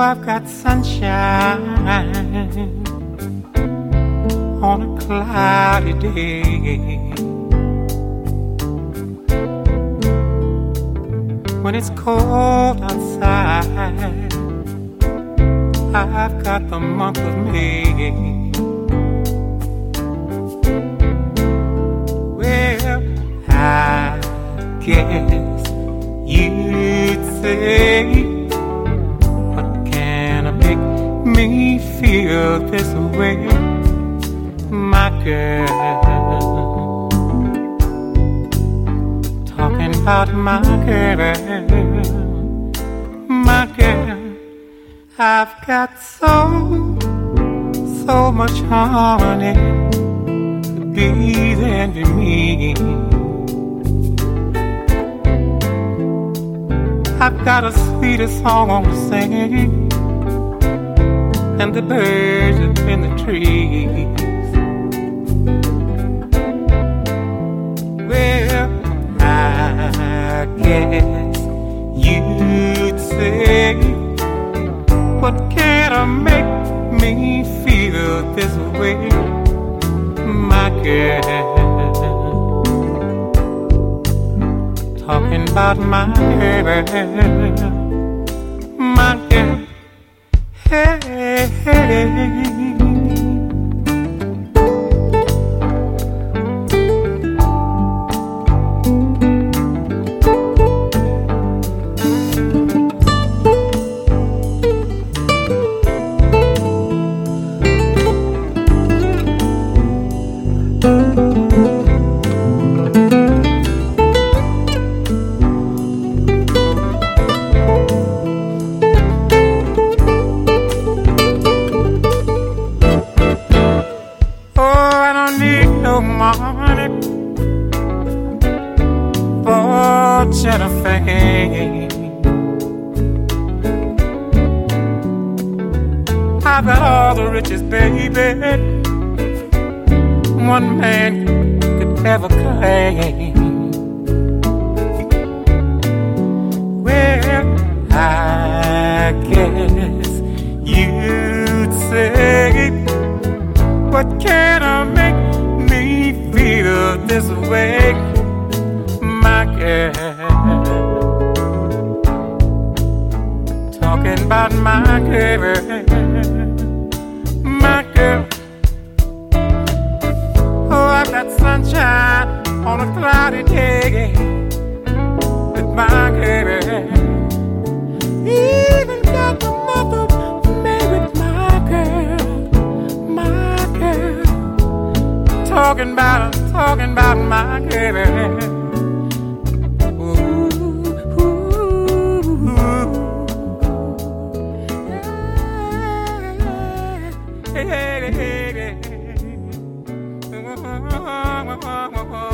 got sunshine on a cloudy day. When it's cold outside, I've got the month of May. Well, I guess you'd say me feel this way, my girl. Talking about my girl, my girl. I've got so, so much honey there to me. I've got a sweeter song to sing and the birds up in the trees. Well, I guess you'd say, What can I make me feel this way, my girl? Talking about my girl, my girl. Hey, Hey. fortune fame. I've got all the riches, baby, one man could ever claim. Well, I guess you'd say, What can I make me feel this way? my girl, my girl. Oh, I've got sunshine on a cloudy day with my girl. Even got the with my girl, my girl. Talking about, talking about my girl. Hey. hey, hey, hey.